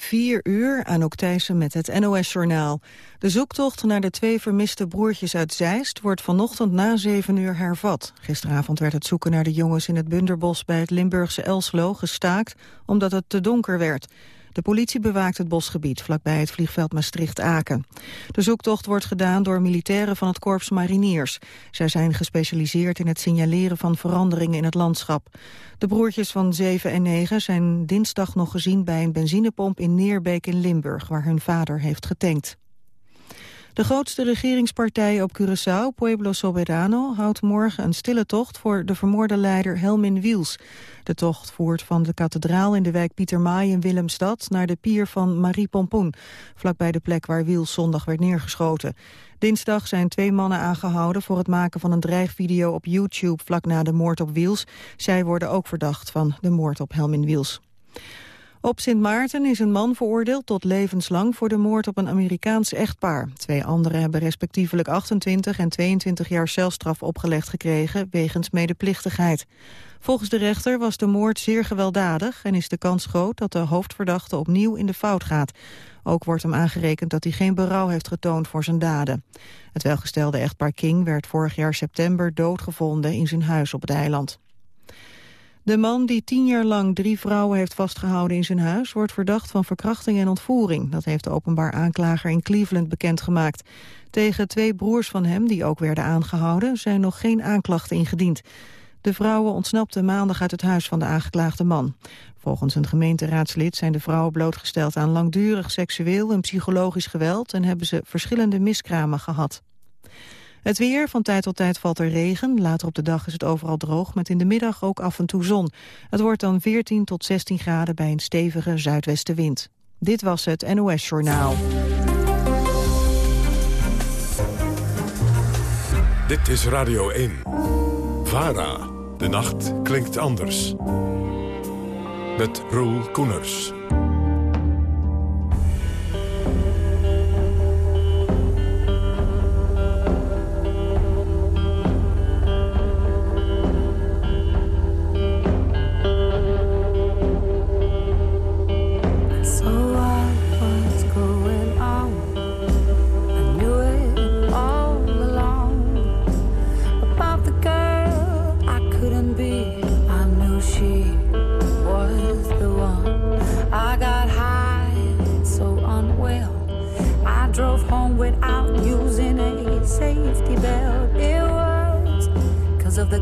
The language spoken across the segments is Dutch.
4 uur, Anouk Thijssen met het NOS-journaal. De zoektocht naar de twee vermiste broertjes uit Zeist... wordt vanochtend na 7 uur hervat. Gisteravond werd het zoeken naar de jongens in het Bunderbos... bij het Limburgse Elslo gestaakt, omdat het te donker werd. De politie bewaakt het bosgebied vlakbij het vliegveld Maastricht-Aken. De zoektocht wordt gedaan door militairen van het Korps Mariniers. Zij zijn gespecialiseerd in het signaleren van veranderingen in het landschap. De broertjes van 7 en 9 zijn dinsdag nog gezien bij een benzinepomp in Neerbeek in Limburg, waar hun vader heeft getankt. De grootste regeringspartij op Curaçao, Pueblo Soberano, houdt morgen een stille tocht voor de vermoorde leider Helmin Wiels. De tocht voert van de kathedraal in de wijk Pietermaai in Willemstad naar de pier van Marie Pompoen, vlakbij de plek waar Wiels zondag werd neergeschoten. Dinsdag zijn twee mannen aangehouden voor het maken van een dreigvideo op YouTube vlak na de moord op Wiels. Zij worden ook verdacht van de moord op Helmin Wiels. Op Sint Maarten is een man veroordeeld tot levenslang voor de moord op een Amerikaans echtpaar. Twee anderen hebben respectievelijk 28 en 22 jaar celstraf opgelegd gekregen wegens medeplichtigheid. Volgens de rechter was de moord zeer gewelddadig en is de kans groot dat de hoofdverdachte opnieuw in de fout gaat. Ook wordt hem aangerekend dat hij geen berouw heeft getoond voor zijn daden. Het welgestelde echtpaar King werd vorig jaar september doodgevonden in zijn huis op het eiland. De man die tien jaar lang drie vrouwen heeft vastgehouden in zijn huis... wordt verdacht van verkrachting en ontvoering. Dat heeft de openbaar aanklager in Cleveland bekendgemaakt. Tegen twee broers van hem, die ook werden aangehouden... zijn nog geen aanklachten ingediend. De vrouwen ontsnapten maandag uit het huis van de aangeklaagde man. Volgens een gemeenteraadslid zijn de vrouwen blootgesteld aan langdurig seksueel en psychologisch geweld... en hebben ze verschillende miskramen gehad. Het weer, van tijd tot tijd valt er regen. Later op de dag is het overal droog, met in de middag ook af en toe zon. Het wordt dan 14 tot 16 graden bij een stevige zuidwestenwind. Dit was het NOS Journaal. Dit is Radio 1. VARA. De nacht klinkt anders. Met Roel Koeners.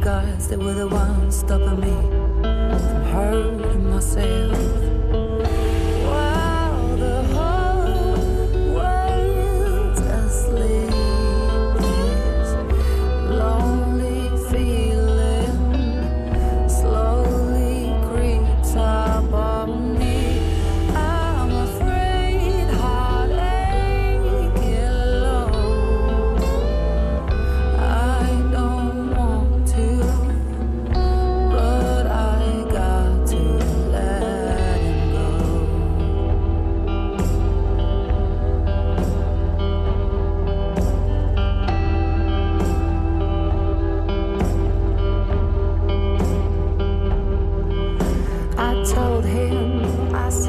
Of the guards that were the ones stopping me from hurting myself.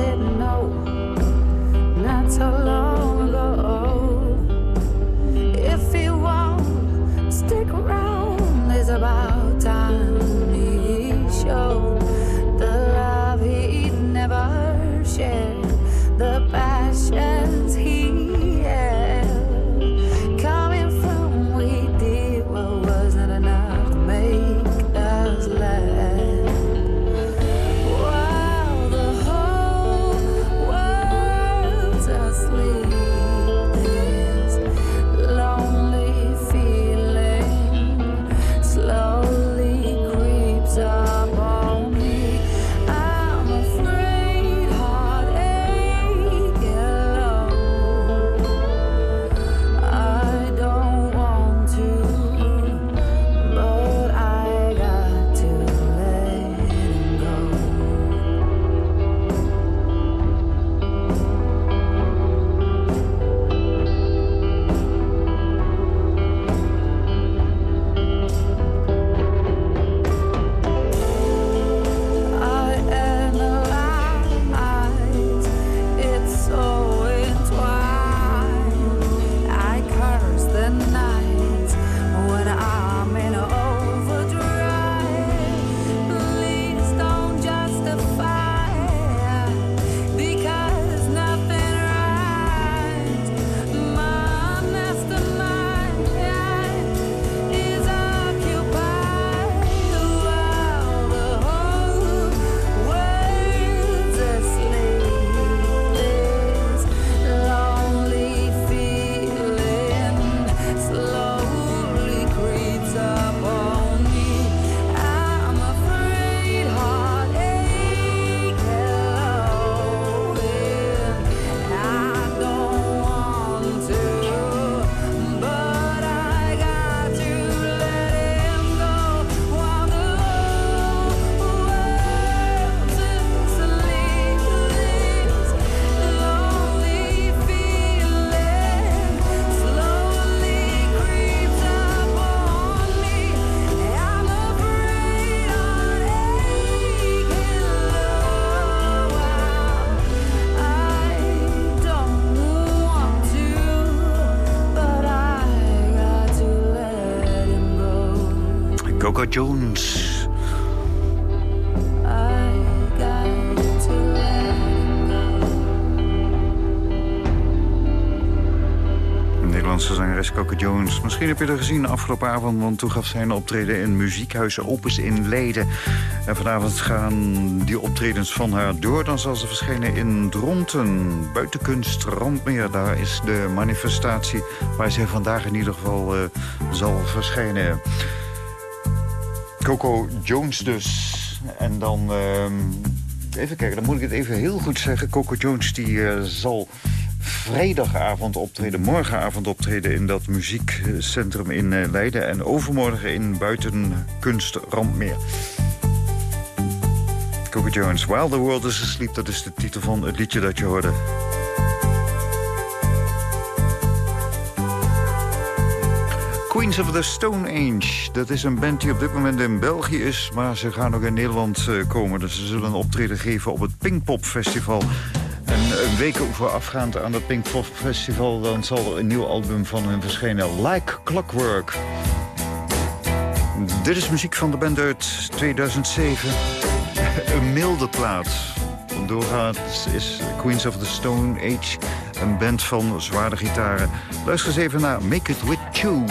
didn't know. Heb je er gezien afgelopen avond... want toen gaf zij een optreden in Muziekhuis Opus in Leiden. En vanavond gaan die optredens van haar door. Dan zal ze verschijnen in Dronten, buitenkunst Randmeer. Daar is de manifestatie waar zij vandaag in ieder geval uh, zal verschijnen. Coco Jones dus. En dan... Uh, even kijken, dan moet ik het even heel goed zeggen. Coco Jones die uh, zal vrijdagavond optreden, morgenavond optreden... in dat muziekcentrum in uh, Leiden. En overmorgen in Buitenkunst Randmeer. Coco Jones, While the World is Asleep. Dat is de titel van het liedje dat je hoorde. Queens of the Stone Age. Dat is een band die op dit moment in België is... maar ze gaan ook in Nederland uh, komen. Dus ze zullen een optreden geven op het Pinkpop Festival. En een week voorafgaand aan het Pinkpop Festival... dan zal er een nieuw album van hen verschijnen. Like Clockwork. Dit is muziek van de band uit 2007. een milde plaat. Doorgaans is Queens of the Stone Age een band van zware gitaren. Luister eens even naar Make It With You.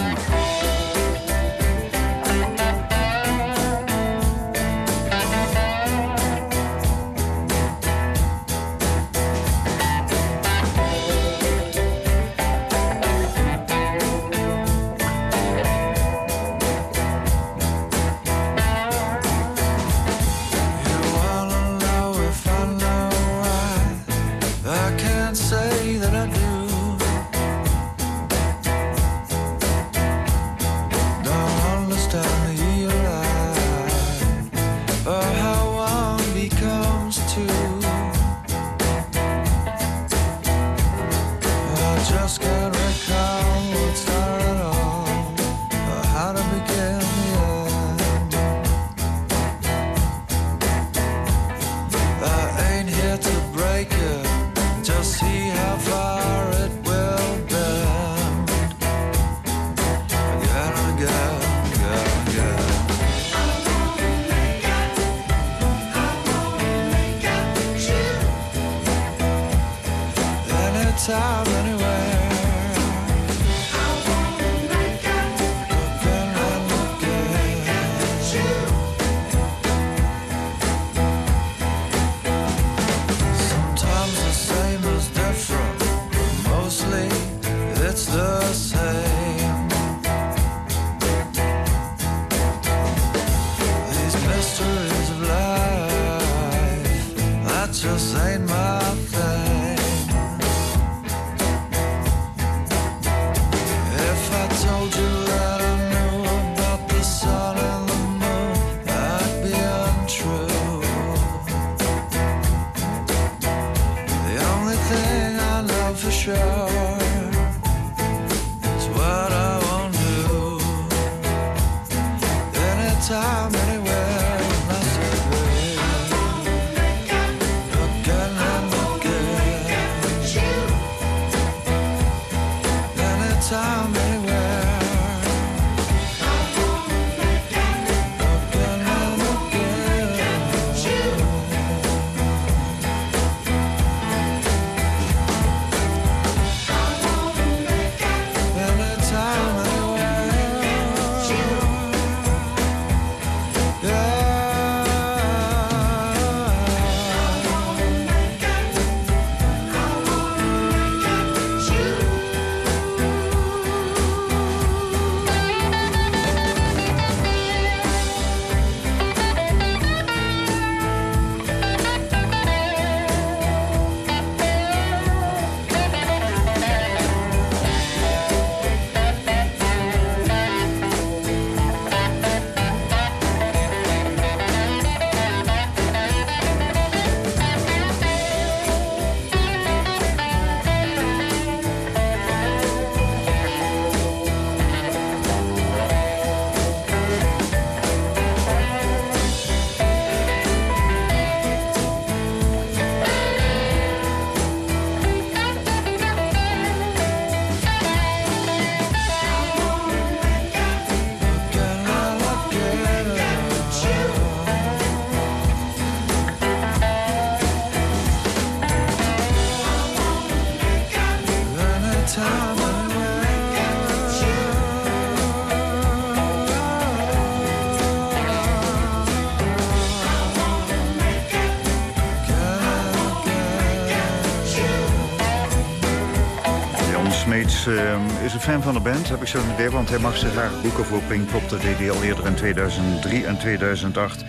Van de band, heb ik zo'n idee. Want hij mag zich graag boeken voor Pinkpop. Dat deed hij al eerder in 2003 en 2008.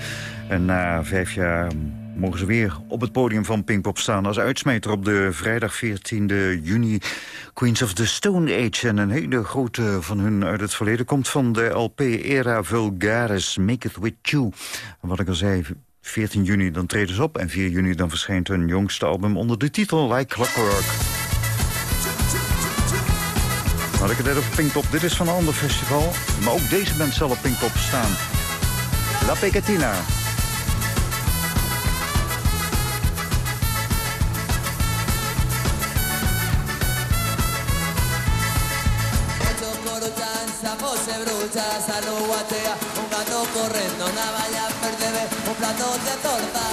En na vijf jaar mogen ze weer op het podium van Pinkpop staan... als uitsmijter op de vrijdag 14 juni Queens of the Stone Age. En een hele grote van hun uit het verleden komt van de LP Era Vulgaris, Make It With You. Wat ik al zei, 14 juni dan treden ze op en 4 juni dan verschijnt hun jongste album onder de titel Like Clockwork. Had ik het net over Pinkpop. Dit is van een ander festival. Maar ook deze band zal op Pinkpop staan. La Pegatina. se lo guatea, un gato corriendo, una valla verde, un plato de torta,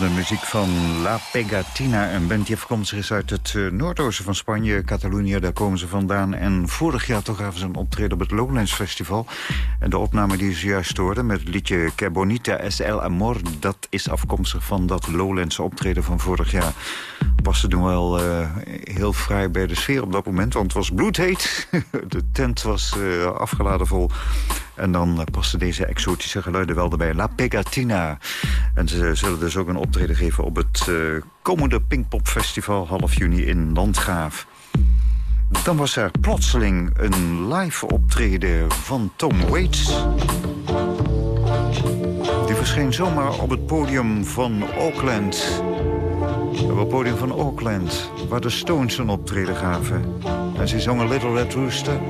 De muziek van La Pegatina. Een band die afkomstig is uit het eh, noordoosten van Spanje, Catalonië. Daar komen ze vandaan. En vorig jaar toch gaven ze een optreden op het Lowlands Festival. En de opname die ze juist hoorden met het liedje Que Bonita es el Amor... dat is afkomstig van dat Lowlands optreden van vorig jaar. Paste toen wel eh, heel fraai bij de sfeer op dat moment. Want het was bloedheet. de tent was eh, afgeladen vol. En dan eh, pasten deze exotische geluiden wel erbij. La Pegatina. En ze zullen dus ook een optreden geven op het eh, komende Pinkpop Festival half juni in Landgraaf. Dan was er plotseling een live optreden van Tom Waits. Die verscheen zomaar op het podium van Auckland. Op het podium van Auckland, waar de Stones een optreden gaven. En ze zongen Little Red Rooster.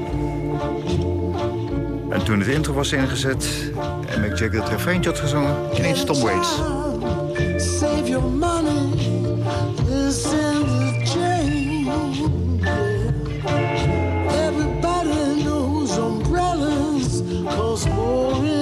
En toen het intro was ingezet en Mick Jagger het refreintje had gezongen... ineens Tom Waits. Save your money. Everybody knows umbrellas, cause more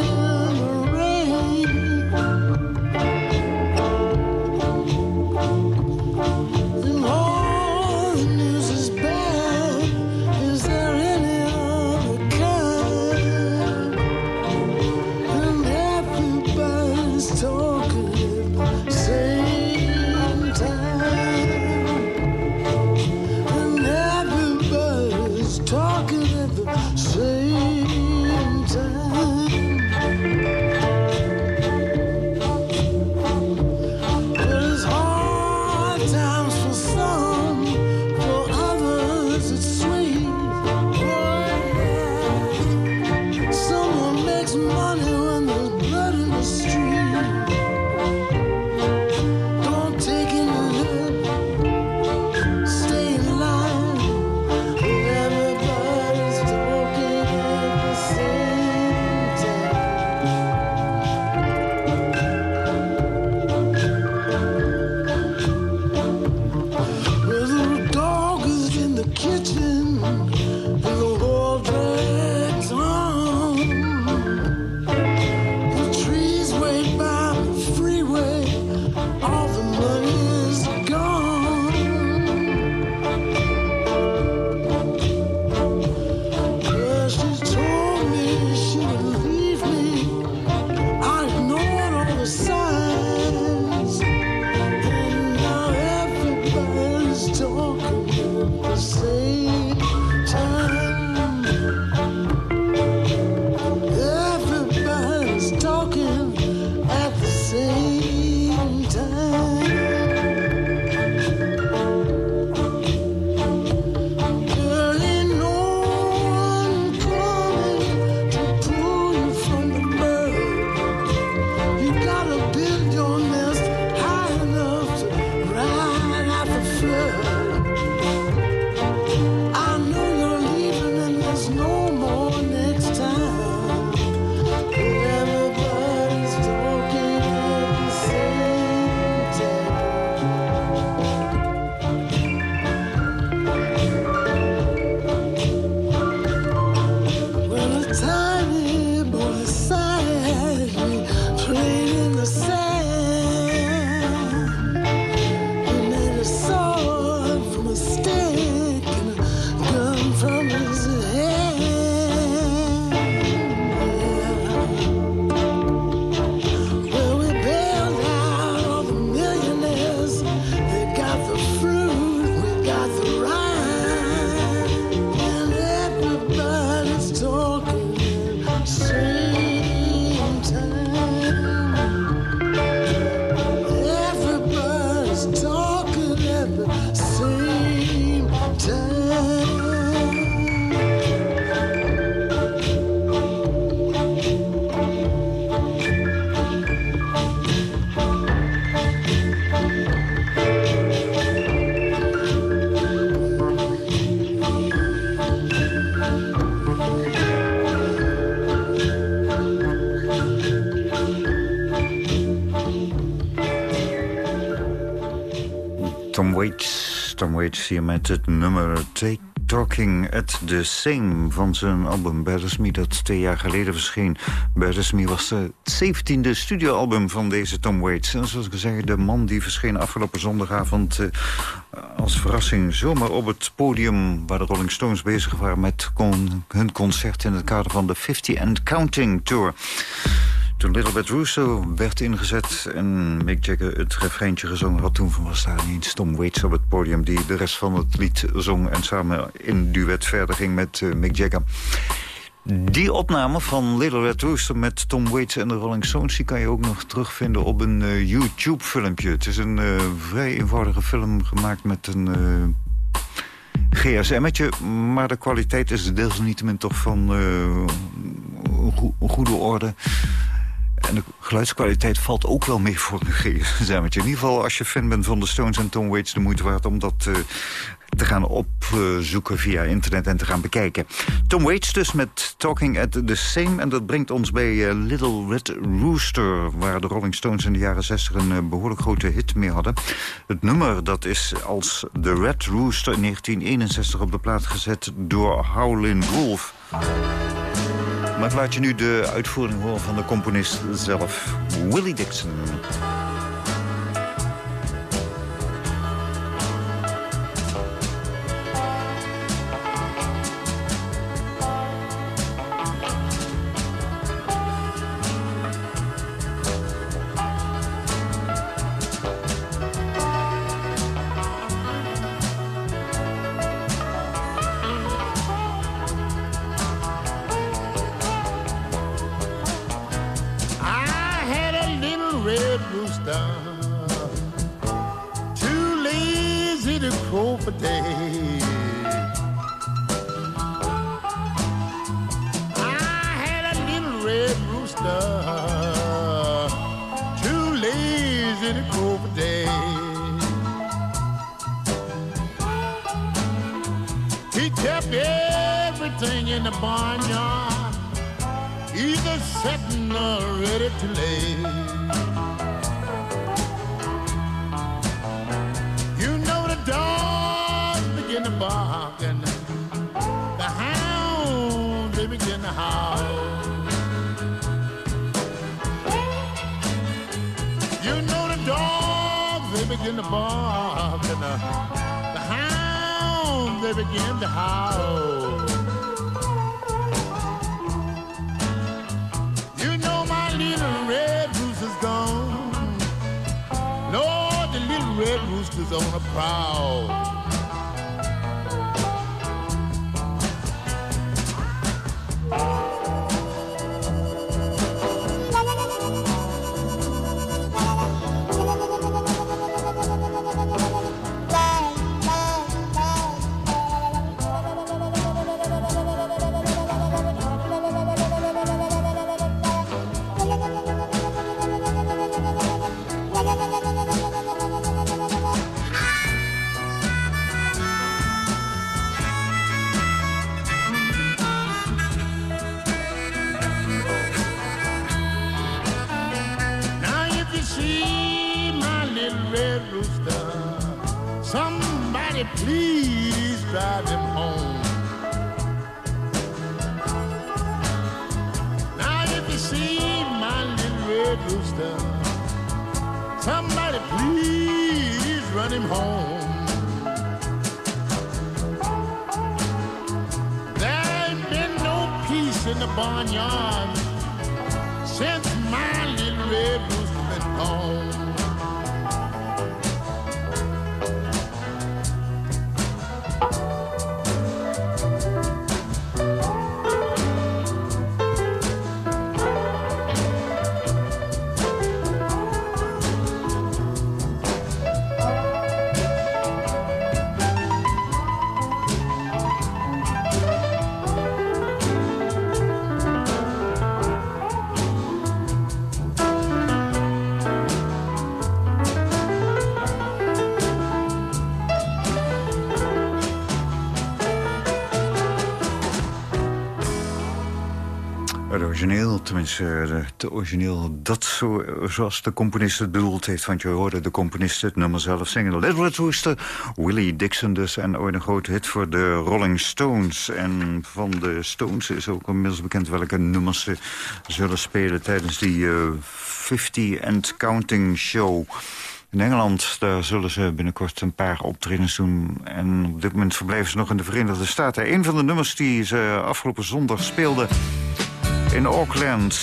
Hier met het nummer Take Talking at the Same van zijn album Better Me dat twee jaar geleden verscheen. Better Me was het zeventiende studioalbum van deze Tom Waits. En zoals zei, de man die verscheen afgelopen zondagavond... eh, als verrassing zomaar op het podium... waar de Rolling Stones bezig waren met hun concert... in het kader van de 50 and Counting Tour. Toen Little Bit Russo werd ingezet en Mick Jagger het refreintje gezongen had... toen was daar ineens Tom Waits op het podium... die de rest van het lied zong en samen in duet verder ging met eh, Mick Jagger. Die opname van Little Red Rooster met Tom Waits en de Rolling Stones... die kan je ook nog terugvinden op een eh, YouTube-filmpje. Het is een eh, vrij eenvoudige film gemaakt met een... GSM'tje, maar de kwaliteit is desalniettemin toch van goede orde. En de geluidskwaliteit valt ook wel mee voor een GSM'tje. In ieder geval, als je fan bent van de Stones en Tom Waits... de moeite waard om dat eh, te gaan opzoeken via internet en te gaan bekijken. Tom Waits dus met Talking at the Same. En dat brengt ons bij eh, Little Red Rooster... waar de Rolling Stones in de jaren 60 een eh, behoorlijk grote hit mee hadden. Het nummer dat is als The Red Rooster in 1961 op de plaat gezet... door Howlin' Wolf. Maar ik laat je nu de uitvoering horen van de componist zelf, Willie Dixon. Lazy to crow for days. I had a little red rooster, too lazy to crow for days. He kept everything in the barnyard either setting or ready to lay. Begin to bark and uh, the, the hounds they begin to howl. You know my little red rooster's gone. Lord, the little red rooster's on a prowl. Somebody please drive him home. Now if you see my little red rooster, somebody please run him home. There ain't been no peace in the barnyard since my little red tenminste het origineel, dat zo, zoals de componist het bedoeld heeft. Want je hoorde de componist het nummer zelf zingen. Little Rooster, Willie Dixon dus. En ooit een grote hit voor de Rolling Stones. En van de Stones is ook inmiddels bekend welke nummers ze zullen spelen... tijdens die eh, 50 and Counting Show... In Engeland, daar zullen ze binnenkort een paar optredens doen. En op dit moment verblijven ze nog in de Verenigde Staten. Een van de nummers die ze afgelopen zondag speelden in Auckland...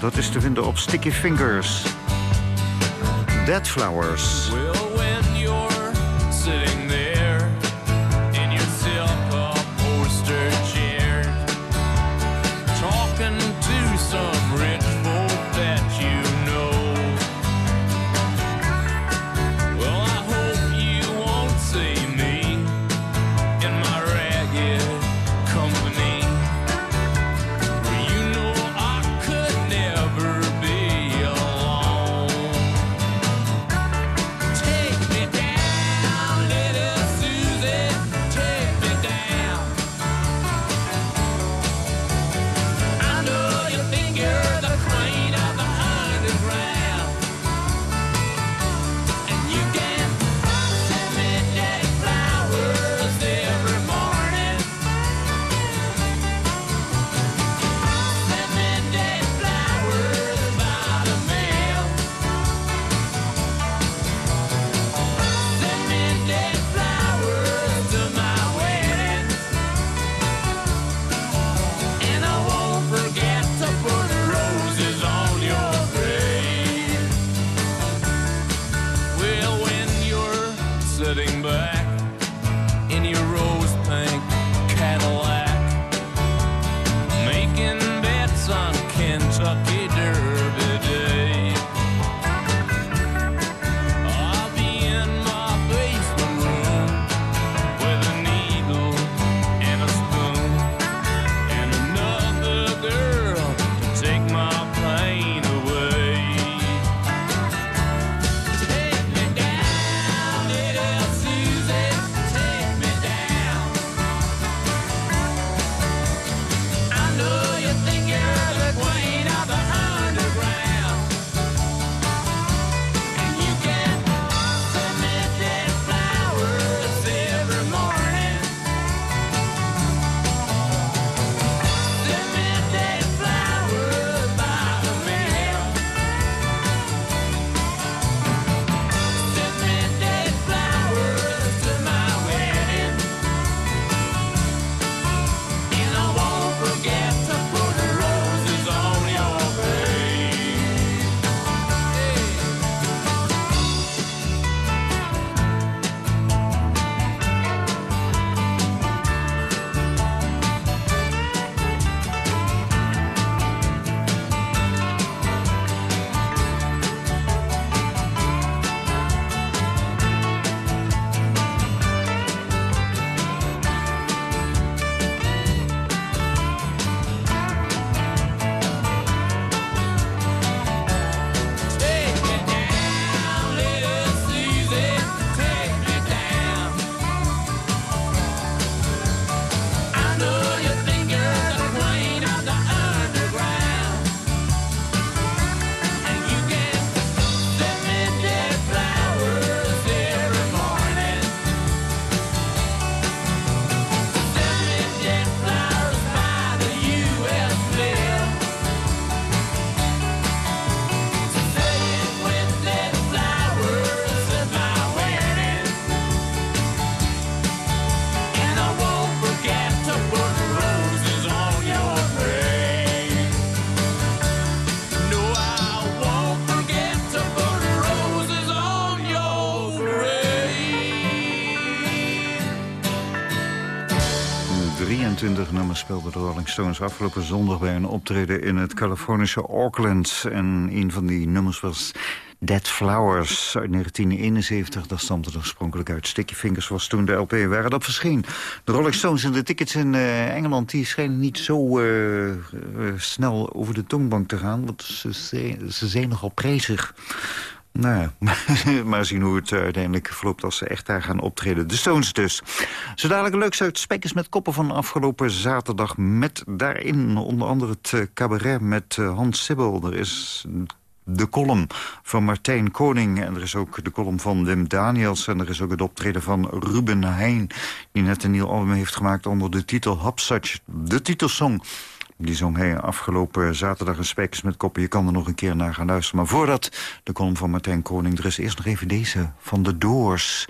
dat is te vinden op Sticky Fingers. Dead Flowers. 23 nummers speelden de Rolling Stones afgelopen zondag bij een optreden in het Californische Auckland. En een van die nummers was Dead Flowers uit 1971. Dat stamt er oorspronkelijk uit. Sticky Fingers was toen de LP waar dat verscheen. De Rolling Stones en de tickets in eh, Engeland... die schijnen niet zo eh, eh, snel over de tongbank te gaan. Want ze, ze zijn nogal prijzig. Nou ja, maar zien hoe het eh, uiteindelijk verloopt als ze echt daar gaan optreden. De Stones dus. Zo dadelijk een leuk uit Spekers met Koppen van afgelopen zaterdag. Met daarin onder andere het eh, cabaret met eh, Hans Sibbel. Er is de column van Martijn Koning. En er is ook de column van Wim Daniels. En er is ook het optreden van Ruben Heijn... die net een nieuw album heeft gemaakt onder de titel Hapsatch. De titelsong die zong hij afgelopen zaterdag in Spijkers met Koppen. Je kan er nog een keer naar gaan luisteren. Maar voordat de column van Martijn Koning... er is eerst nog even deze van de Doors.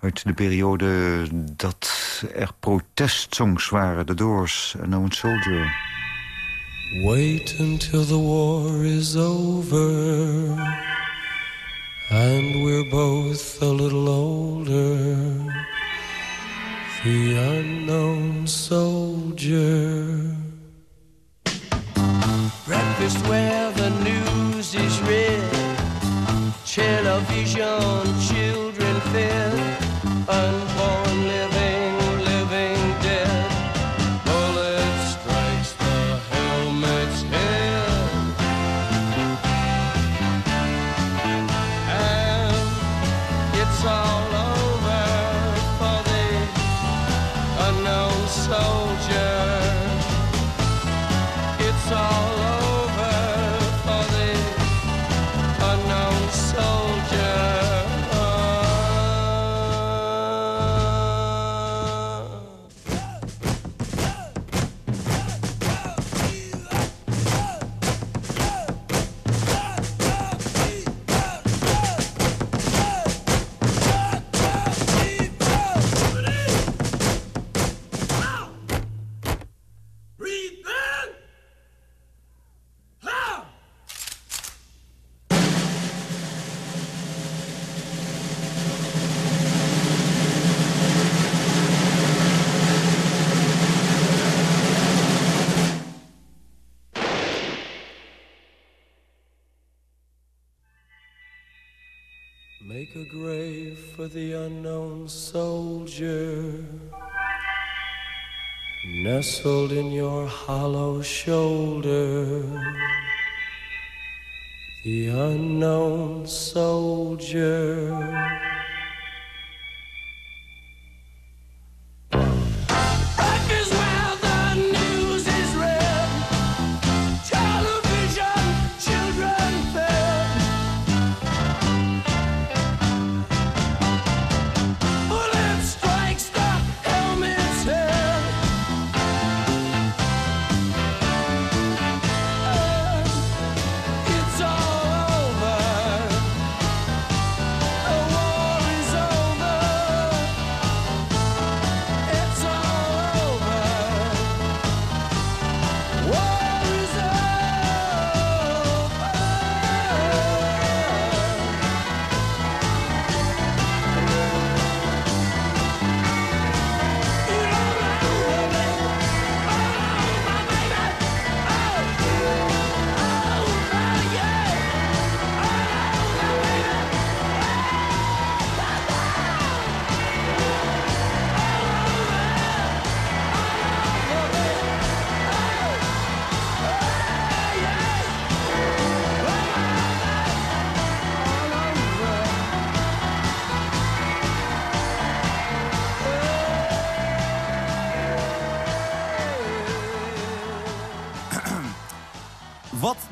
Uit de periode dat er protestsongs waren. De Doors, A Known Soldier. Wait until the war is over and we're both a little older. The unknown soldier. Breakfast where the news is read, television, children fed, for the unknown soldier, nestled in your hollow shoulder. The unknown soldier.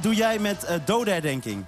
Doe jij met eh dodenherdenking?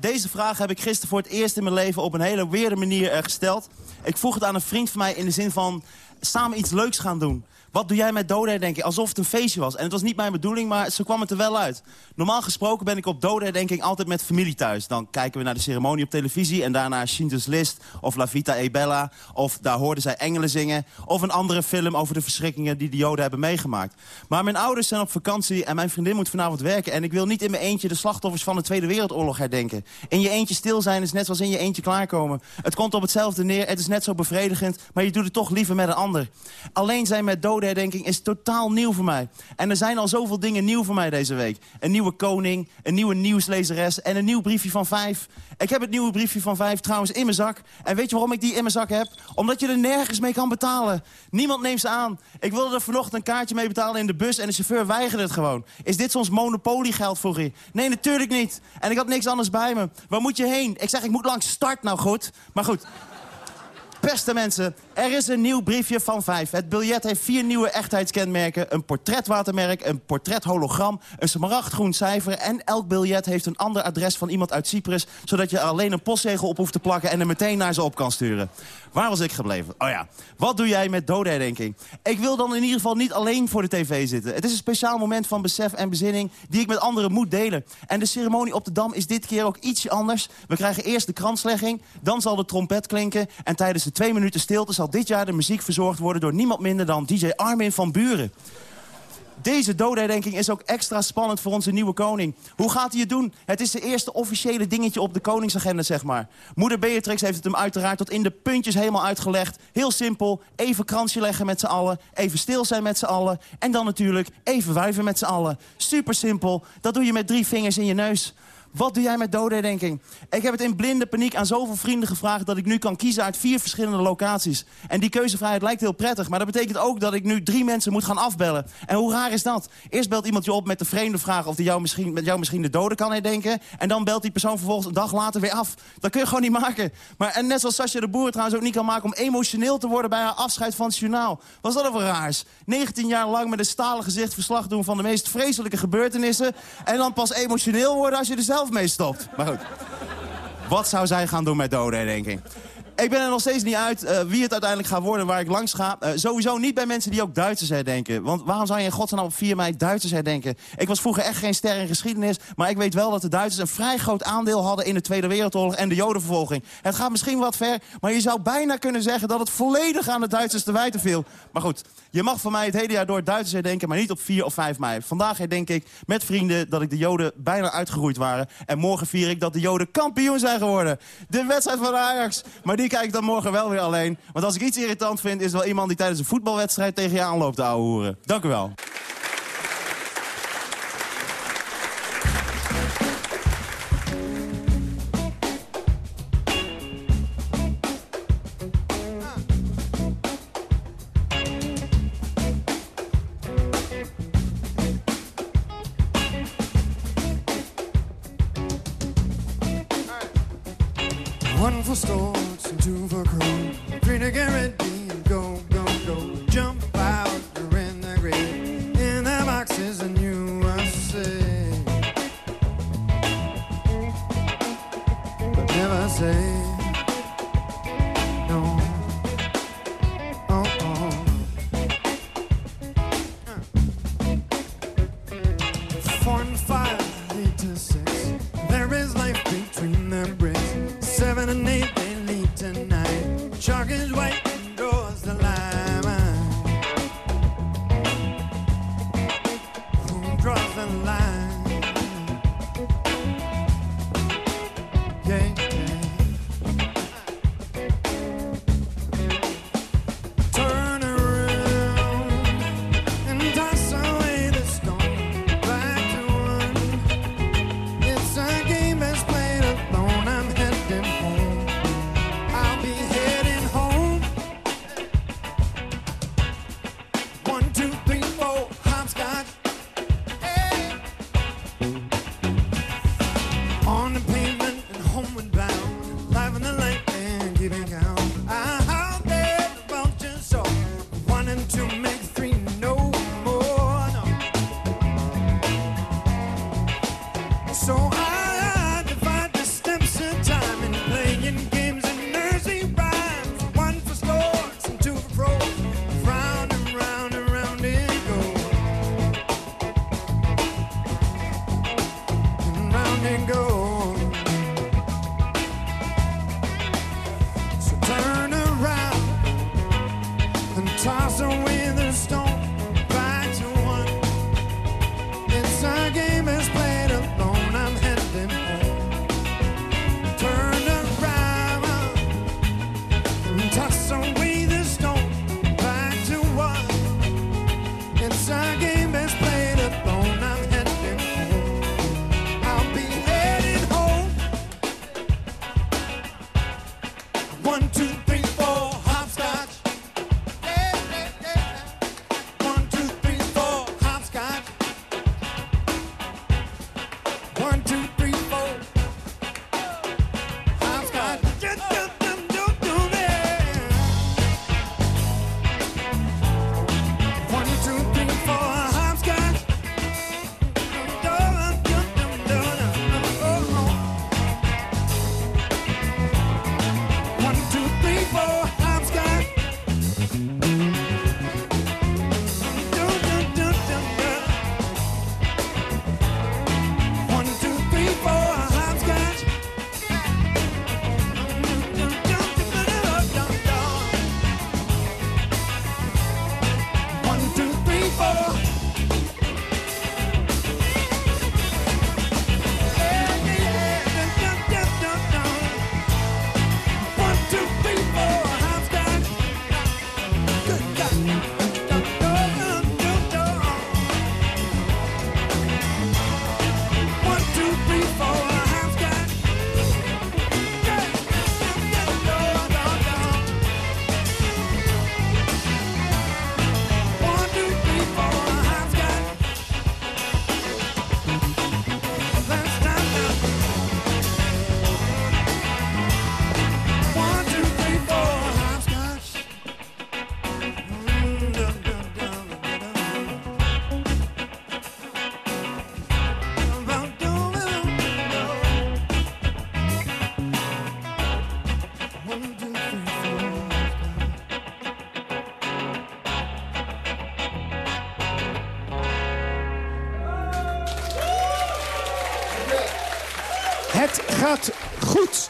Deze vraag heb ik gisteren voor het eerst in mijn leven op een hele weerde manier eh, gesteld. Ik vroeg het aan een vriend van mij in de zin van samen iets leuks gaan doen. Wat doe jij met dodenherdenking? Alsof het een feestje was. En het was niet mijn bedoeling, maar zo kwam het er wel uit. Normaal gesproken ben ik op dodenherdenking altijd met familie thuis. Dan kijken we naar de ceremonie op televisie... en daarna Schindler's List of La Vita e Bella... of daar hoorden zij engelen zingen... of een andere film over de verschrikkingen die de Joden hebben meegemaakt. Maar mijn ouders zijn op vakantie en mijn vriendin moet vanavond werken... en ik wil niet in mijn eentje de slachtoffers van de Tweede Wereldoorlog herdenken. In je eentje stil zijn is net zoals in je eentje klaarkomen. Het komt op hetzelfde neer, het is net zo bevredigend... maar je doet het toch liever met een ander. Alleen zijn met is totaal nieuw voor mij. En er zijn al zoveel dingen nieuw voor mij deze week. Een nieuwe koning, een nieuwe nieuwslezeres en een nieuw briefje van vijf. Ik heb het nieuwe briefje van vijf trouwens in mijn zak. En weet je waarom ik die in mijn zak heb? Omdat je er nergens mee kan betalen. Niemand neemt ze aan. Ik wilde er vanochtend een kaartje mee betalen in de bus... en de chauffeur weigerde het gewoon. Is dit soms monopoliegeld voor je? Nee, natuurlijk niet. En ik had niks anders bij me. Waar moet je heen? Ik zeg, ik moet langs start. Nou goed. Maar goed. Beste mensen, er is een nieuw briefje van vijf. Het biljet heeft vier nieuwe echtheidskenmerken. Een portretwatermerk, een portrethologram, een smaragdgroen cijfer... en elk biljet heeft een ander adres van iemand uit Cyprus... zodat je alleen een postzegel op hoeft te plakken... en er meteen naar ze op kan sturen. Waar was ik gebleven? Oh ja, wat doe jij met dodenherdenking? Ik wil dan in ieder geval niet alleen voor de tv zitten. Het is een speciaal moment van besef en bezinning... die ik met anderen moet delen. En de ceremonie op de Dam is dit keer ook ietsje anders. We krijgen eerst de kranslegging, dan zal de trompet klinken... en tijdens de twee minuten stilte zal dit jaar de muziek verzorgd worden... door niemand minder dan DJ Armin van Buren. Deze dodenherdenking is ook extra spannend voor onze nieuwe koning. Hoe gaat hij het doen? Het is de eerste officiële dingetje op de koningsagenda, zeg maar. Moeder Beatrix heeft het hem uiteraard tot in de puntjes helemaal uitgelegd. Heel simpel, even kransje leggen met z'n allen, even stil zijn met z'n allen... en dan natuurlijk even wuiven met z'n allen. Super simpel, dat doe je met drie vingers in je neus. Wat doe jij met dodenherdenking? Ik heb het in blinde paniek aan zoveel vrienden gevraagd... dat ik nu kan kiezen uit vier verschillende locaties. En die keuzevrijheid lijkt heel prettig. Maar dat betekent ook dat ik nu drie mensen moet gaan afbellen. En hoe raar is dat? Eerst belt iemand je op met de vreemde vraag... of die jou misschien, met jou misschien de doden kan herdenken. En dan belt die persoon vervolgens een dag later weer af. Dat kun je gewoon niet maken. Maar, en net zoals Sascha de Boer trouwens ook niet kan maken... om emotioneel te worden bij haar afscheid van het journaal. Was dat over raars? 19 jaar lang met een stalen gezicht verslag doen... van de meest vreselijke gebeurtenissen. En dan pas emotioneel worden als je er zelf mee stopt. Maar goed. Wat zou zij gaan doen met dodenherdenking? Ik ben er nog steeds niet uit eh, wie het uiteindelijk gaat worden waar ik langs ga. Eh, sowieso niet bij mensen die ook Duitsers herdenken. Want waarom zou je in godsnaam op 4 mei Duitsers herdenken? Ik was vroeger echt geen ster in geschiedenis. Maar ik weet wel dat de Duitsers een vrij groot aandeel hadden in de Tweede Wereldoorlog en de Jodenvervolging. Het gaat misschien wat ver, maar je zou bijna kunnen zeggen dat het volledig aan de Duitsers te wijten viel. Maar goed, je mag van mij het hele jaar door Duitsers herdenken, maar niet op 4 of 5 mei. Vandaag herdenk ik met vrienden dat ik de Joden bijna uitgeroeid waren. En morgen vier ik dat de Joden kampioen zijn geworden. De wedstrijd van Ajax. Maar die kijk ik dan morgen wel weer alleen. Want als ik iets irritant vind, is wel iemand die tijdens een voetbalwedstrijd tegen je aanloopt te ouwehoeren. Dank u wel. For two for crew. To get And round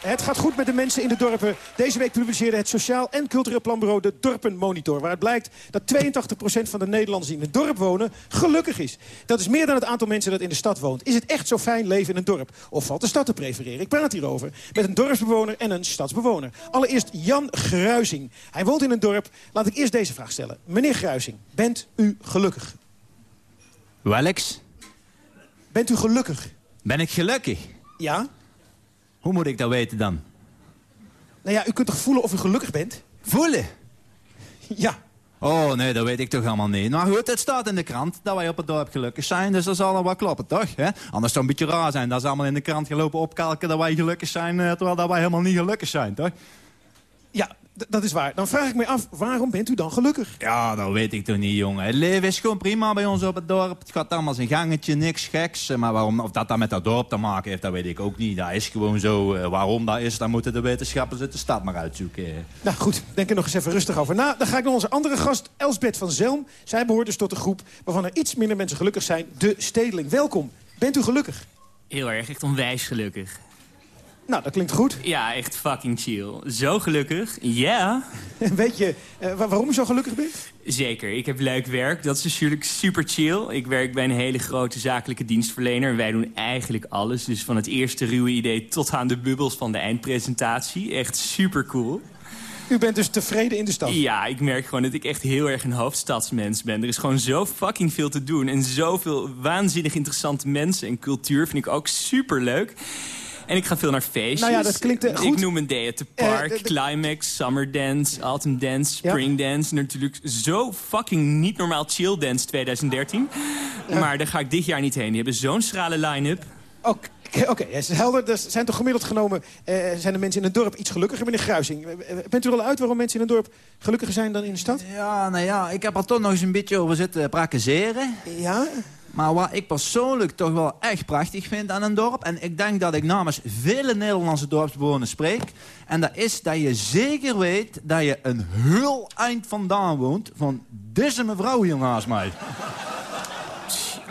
Het gaat goed met de mensen in de dorpen. Deze week publiceerde het Sociaal en Cultureel Planbureau de Dorpenmonitor. Waaruit blijkt dat 82% van de Nederlanders die in een dorp wonen gelukkig is. Dat is meer dan het aantal mensen dat in de stad woont. Is het echt zo fijn leven in een dorp? Of valt de stad te prefereren? Ik praat hierover met een dorpsbewoner en een stadsbewoner. Allereerst Jan Gruizing. Hij woont in een dorp. Laat ik eerst deze vraag stellen. Meneer Gruizing, bent u gelukkig? Welks? Bent u gelukkig? Ben ik gelukkig? Ja? Hoe moet ik dat weten dan? Nou ja, u kunt toch voelen of u gelukkig bent? Voelen? Ja. Oh, nee, dat weet ik toch allemaal niet. Maar goed, het staat in de krant dat wij op het dorp gelukkig zijn, dus dat zal wel wat kloppen, toch? Hè? Anders zou het een beetje raar zijn dat ze allemaal in de krant gelopen opkalken dat wij gelukkig zijn, eh, terwijl dat wij helemaal niet gelukkig zijn, toch? Ja, dat is waar. Dan vraag ik me af, waarom bent u dan gelukkig? Ja, dat weet ik toch niet, jongen. Het leven is gewoon prima bij ons op het dorp. Het gaat allemaal zijn gangetje, niks geks. Eh, Maar waarom, of dat dan met dat dorp te maken heeft, dat weet ik ook niet. Dat is gewoon zo. Eh, Waarom dat is, dan moeten de wetenschappers uit de stad maar uitzoeken. Nou goed, denk er nog eens even rustig over na. Dan ga ik naar onze andere gast, Elsbeth van Zelm. Zij behoort dus tot de groep waarvan er iets minder mensen gelukkig zijn. De Stedeling. Welkom. Bent u gelukkig? Heel erg, echt onwijs gelukkig. Nou, dat klinkt goed. Ja, echt fucking chill. Zo gelukkig, ja. Weet je eh, wa- waarom u zo gelukkig bent? Zeker, ik heb leuk werk. Dat is natuurlijk super chill. Ik werk bij een hele grote zakelijke dienstverlener. En wij doen eigenlijk alles. Dus van het eerste ruwe idee tot aan de bubbels van de eindpresentatie. Echt super cool. U bent dus tevreden in de stad? Ja, ik merk gewoon dat ik echt heel erg een hoofdstadsmens ben. Er is gewoon zo fucking veel te doen. En zoveel waanzinnig interessante mensen en cultuur vind ik ook super leuk. En ik ga veel naar feestjes. Nou ja, dat klinkt, eh, goed. Ik noem een Day at the Eh, Park, de- de- Climax, Summer Dance, Autumn Dance, Ja. Spring Dance. En natuurlijk zo fucking niet normaal Chill Dance 2013. Maar daar ga ik dit jaar niet heen. Die hebben zo'n schrale line-up. Oké, oké, het is helder. Er zijn toch gemiddeld genomen eh, zijn de mensen in een dorp iets gelukkiger. Meneer Gruising, eh, eh, bent u er al uit waarom mensen in een dorp gelukkiger zijn dan in de stad? Ja, nou ja, ik heb er toch nog eens een beetje over zitten praktiseren. Ja? Maar wat ik persoonlijk toch wel echt prachtig vind aan een dorp... en ik denk dat ik namens vele Nederlandse dorpsbewoners spreek... en dat is dat je zeker weet dat je een heel eind vandaan woont... van deze mevrouw hier naast mij.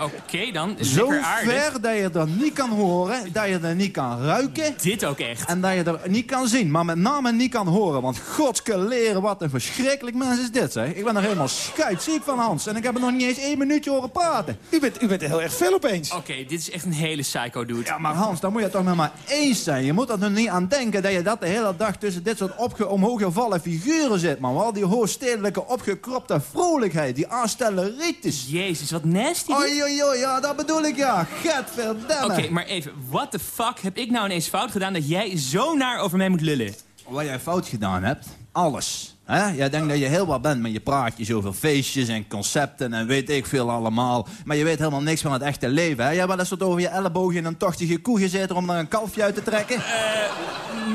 Oké dan, Zo ver dat je dat niet kan horen, dat je dat niet kan ruiken... Dit ook echt. En dat je er niet kan zien, maar met name niet kan horen. Want godske leren, wat een verschrikkelijk mens is dit, zeg. Ik ben er helemaal schuitziek van, Hans. En ik heb er nog niet eens één minuutje horen praten. U bent, u bent heel erg fel opeens. Oké, dit is echt een hele psycho dude. Ja, maar Hans, daar moet je toch met mij eens zijn. Je moet er nog niet aan denken dat je dat de hele dag tussen dit soort opge omhooggevallen figuren zit, man. Wel die hoogstedelijke opgekropte vrolijkheid, die aanstelleritis. Jezus, wat nasty. dit. Oei, ja, dat bedoel ik, ja. Gadverdamme. Oké, maar even, what the fuck heb ik nou ineens fout gedaan dat jij zo naar over mij moet lullen? Wat jij fout gedaan hebt, alles. Hè? Jij denkt dat je heel wat bent met je praatjes over feestjes en concepten en weet ik veel allemaal. Maar je weet helemaal niks van het echte leven. Hè? Jij hebt wel eens wat over je elleboog in een tochtige koe gezeten om er een kalfje uit te trekken?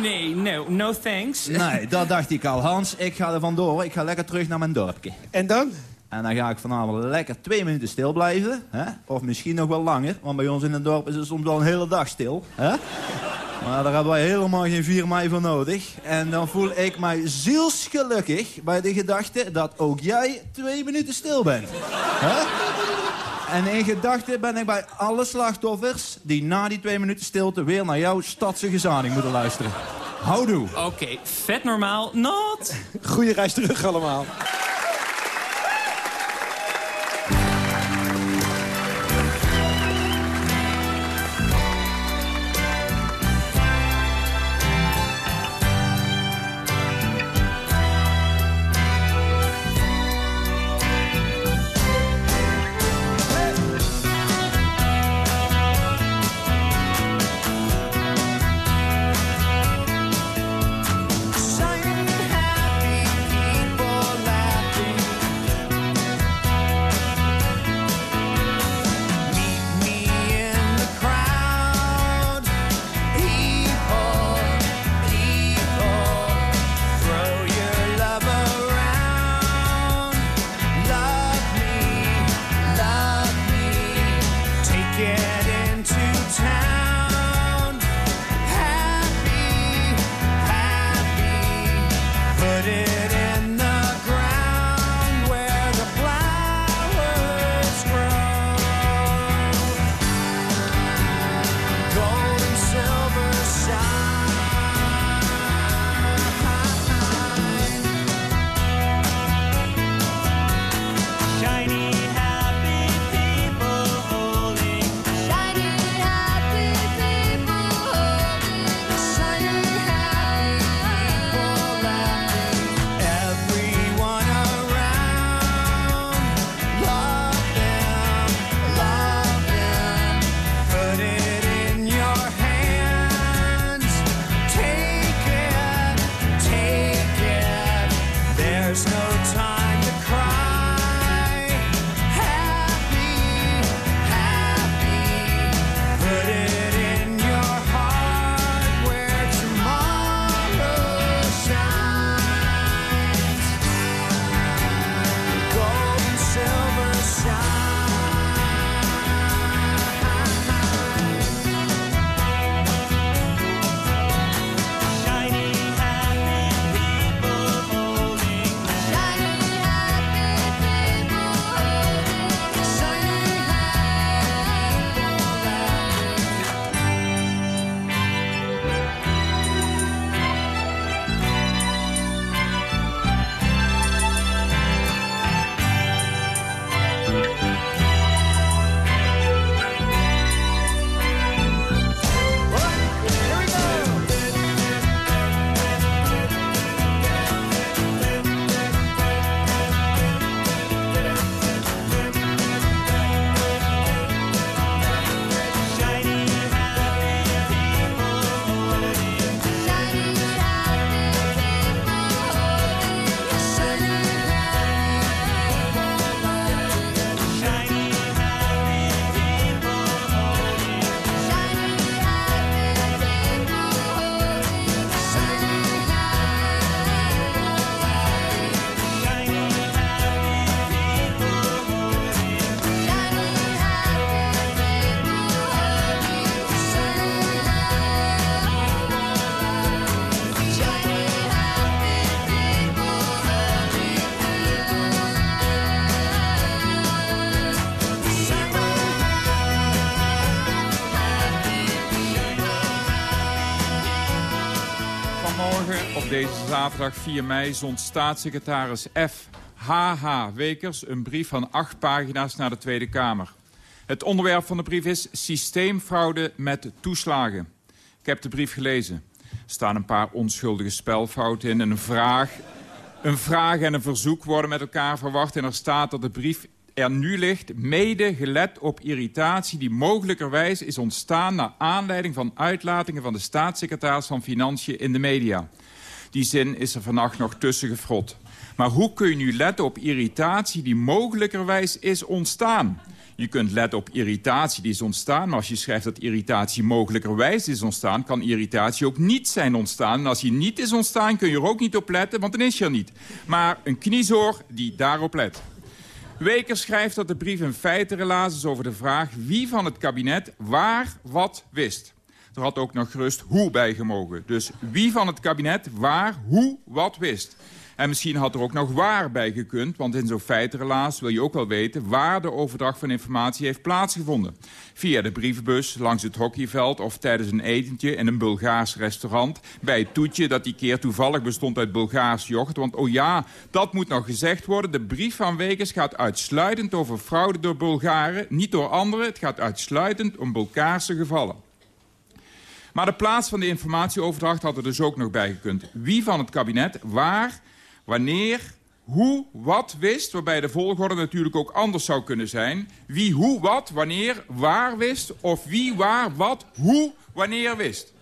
Nee, no, no thanks. Nee, dat dacht ik al. Hans, ik ga er vandoor. Ik ga lekker terug naar mijn dorpje. En dan? En dan ga ik vanavond lekker twee minuten stil blijven. Hè? Of misschien nog wel langer. Want bij ons in het dorp is het soms wel een hele dag stil. Hè? Maar daar hebben wij helemaal geen 4 mei voor nodig. En dan voel ik mij zielsgelukkig bij de gedachte dat ook jij twee minuten stil bent. Hè? En in gedachten ben ik bij alle slachtoffers die na die twee minuten stilte weer naar jouw stadse gezading moeten luisteren. Houdoe. Oké, vet normaal, not. Goeie reis terug allemaal. Zaterdag 4 mei zond staatssecretaris F. H.H. Wekers een brief van acht pagina's naar de Tweede Kamer. Het onderwerp van de brief is systeemfraude met toeslagen. Ik heb de brief gelezen. Er staan een paar onschuldige spelfouten in en een vraag, een vraag en een verzoek worden met elkaar verwacht. En er staat dat de brief er nu ligt, mede gelet op irritatie die mogelijkerwijs is ontstaan... naar aanleiding van uitlatingen van de staatssecretaris van Financiën in de media. Die zin is er vannacht nog tussen gefrot. Maar hoe kun je nu letten op irritatie die mogelijkerwijs is ontstaan? Je kunt letten op irritatie die is ontstaan... maar als je schrijft dat irritatie mogelijkerwijs is ontstaan... kan irritatie ook niet zijn ontstaan. En als die niet is ontstaan kun je er ook niet op letten, want dan is je er niet. Maar een kniezoor die daarop let. Weker schrijft dat de brief een feitenrelaas is over de vraag... wie van het kabinet waar wat wist. Er had ook nog gerust hoe bij gemogen. Dus wie van het kabinet waar hoe wat wist. En misschien had er ook nog waar bij gekund... want in zo'n feitenrelaas wil je ook wel weten... waar de overdracht van informatie heeft plaatsgevonden. Via de brievenbus, langs het hockeyveld... of tijdens een etentje in een Bulgaars restaurant... bij het toetje dat die keer toevallig bestond uit Bulgaars yoghurt. Want oh ja, dat moet nog gezegd worden. De brief van Wekers gaat uitsluitend over fraude door Bulgaren... niet door anderen, het gaat uitsluitend om Bulgaarse gevallen. Maar de plaats van de informatieoverdracht had er dus ook nog bij gekund. Wie van het kabinet, waar, wanneer, hoe, wat wist... waarbij de volgorde natuurlijk ook anders zou kunnen zijn. Wie, hoe, wat, wanneer, waar wist... of wie, waar, wat, hoe, wanneer wist.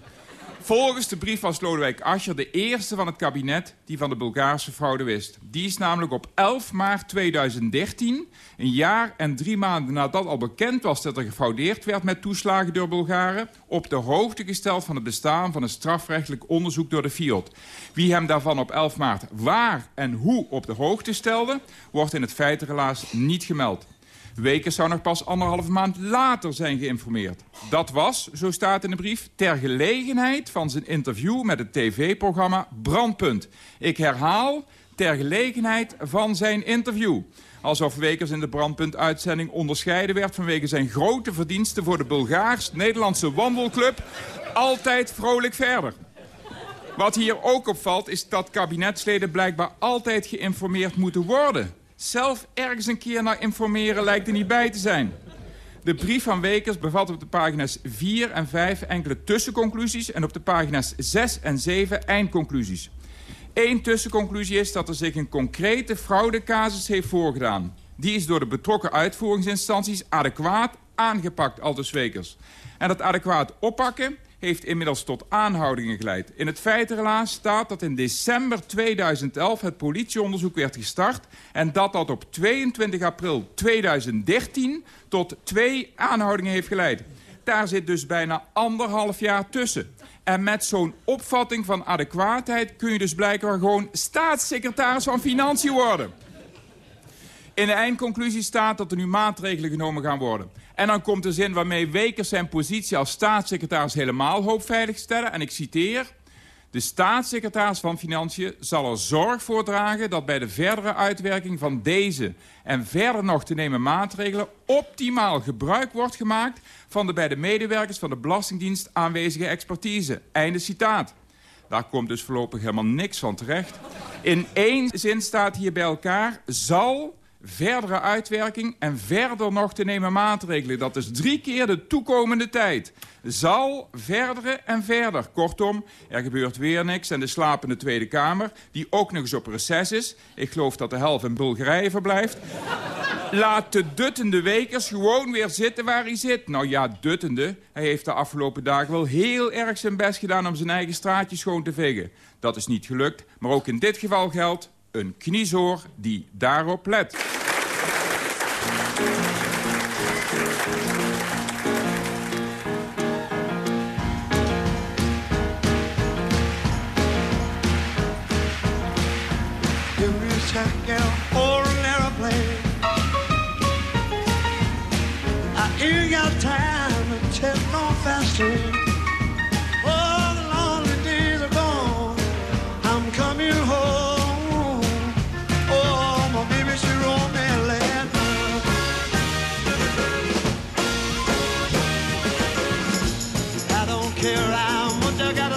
Volgens de brief was Lodewijk Asscher de eerste van het kabinet die van de Bulgaarse fraude wist. Die is namelijk op 11 maart 2013, een jaar en drie maanden nadat al bekend was dat er gefraudeerd werd met toeslagen door Bulgaren, op de hoogte gesteld van het bestaan van een strafrechtelijk onderzoek door de FIOD. Wie hem daarvan op 11 maart waar en hoe op de hoogte stelde, wordt in het feitenrelaas niet gemeld. Wekers zou nog pas anderhalf maand later zijn geïnformeerd. Dat was, zo staat in de brief, ter gelegenheid van zijn interview met het tv-programma Brandpunt. Ik herhaal, ter gelegenheid van zijn interview. Alsof Wekers in de Brandpunt-uitzending onderscheiden werd... vanwege zijn grote verdiensten voor de Bulgaars-Nederlandse wandelclub. Altijd vrolijk verder. Wat hier ook opvalt is dat kabinetsleden blijkbaar altijd geïnformeerd moeten worden. Zelf ergens een keer naar informeren lijkt er niet bij te zijn. De brief van Wekers bevat op de pagina's 4 en 5 enkele tussenconclusies... en op de pagina's 6 en 7 eindconclusies. Eén tussenconclusie is dat er zich een concrete fraudecasus heeft voorgedaan. Die is door de betrokken uitvoeringsinstanties adequaat aangepakt, aldus Wekers. En dat adequaat oppakken heeft inmiddels tot aanhoudingen geleid. In het feitenrelaas staat dat in december 2011 het politieonderzoek werd gestart... en dat dat op 22 april 2013 tot twee aanhoudingen heeft geleid. Daar zit dus bijna anderhalf jaar tussen. En met zo'n opvatting van adequaatheid kun je dus blijkbaar gewoon staatssecretaris van Financiën worden. In de eindconclusie staat dat er nu maatregelen genomen gaan worden. En dan komt de zin waarmee Wekers zijn positie als staatssecretaris helemaal hoop veilig stellen. En ik citeer... De staatssecretaris van Financiën zal er zorg voor dragen dat bij de verdere uitwerking van deze en verder nog te nemen maatregelen optimaal gebruik wordt gemaakt van de bij de medewerkers van de Belastingdienst aanwezige expertise. Einde citaat. Daar komt dus voorlopig helemaal niks van terecht. In één zin staat hier bij elkaar zal verdere uitwerking en verder nog te nemen maatregelen. Dat is drie keer de toekomende tijd. Zal verdere en verder. Kortom, er gebeurt weer niks. En de slapende Tweede Kamer, die ook nog eens op reces is... ik geloof dat de helft in Bulgarije verblijft... laat de duttende Wekers gewoon weer zitten waar hij zit. Nou ja, duttende. Hij heeft de afgelopen dagen wel heel erg zijn best gedaan... om zijn eigen straatje schoon te vegen. Dat is niet gelukt, maar ook in dit geval geldt een kniezoor die daarop let.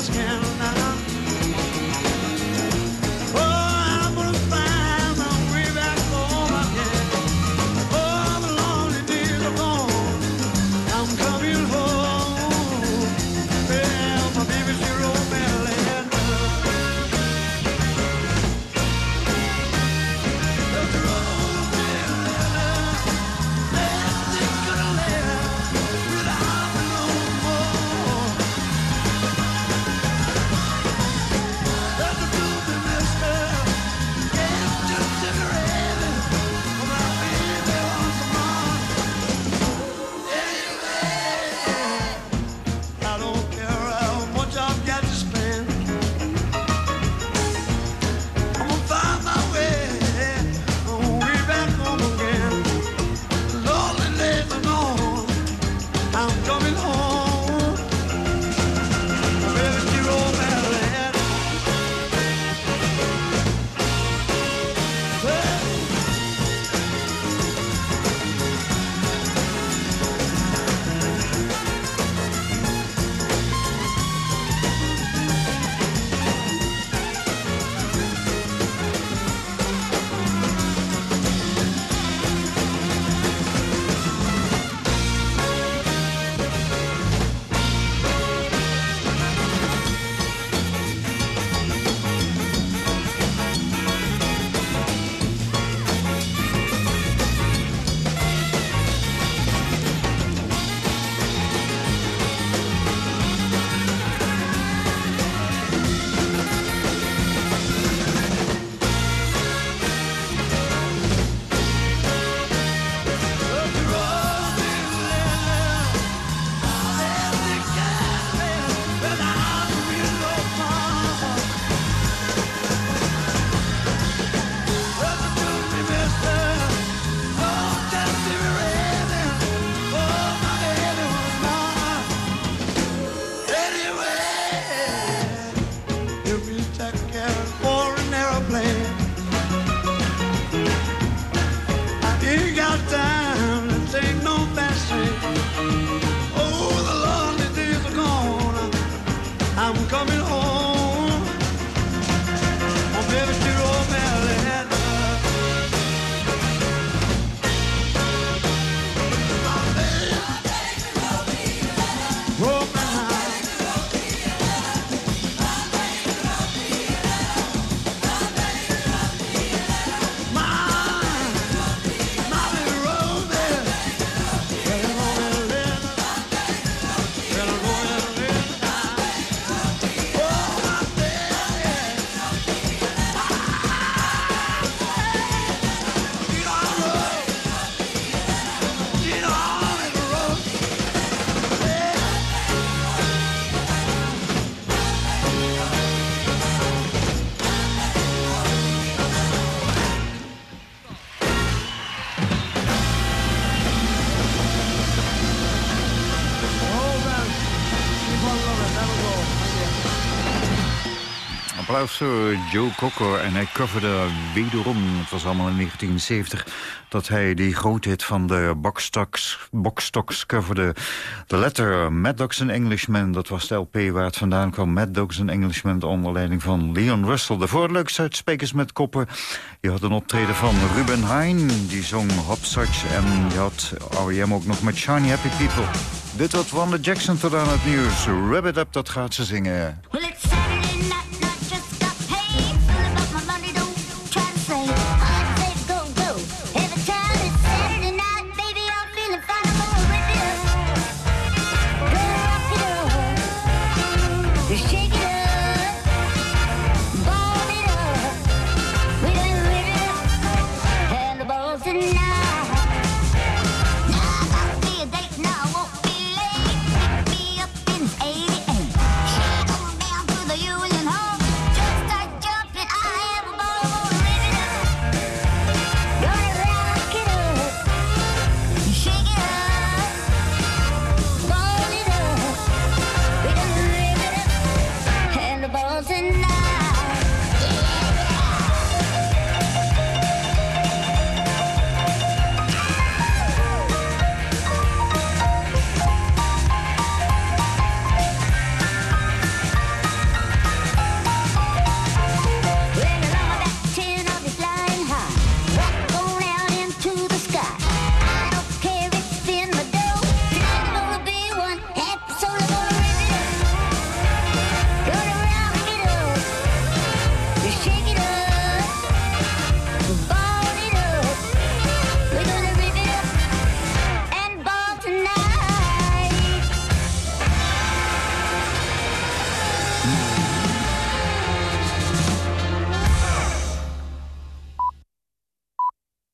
just can't Voor Joe Cocker. En hij coverde wederom, het was allemaal in 1970... dat hij die grote hit van de Boxstocks, coverde. De letter Mad Dogs and Englishmen, dat was de LP waar het vandaan kwam. Mad Dogs and Englishmen onder leiding van Leon Russell. De voorleukste uit Spekers met Koppen. Je had een optreden van Ruben Hein, die zong Hop Such. En je had R.E.M. ook nog met Shiny Happy People. Dit wordt Wanda Jackson tot aan het nieuws. Rub It Up, dat gaat ze zingen.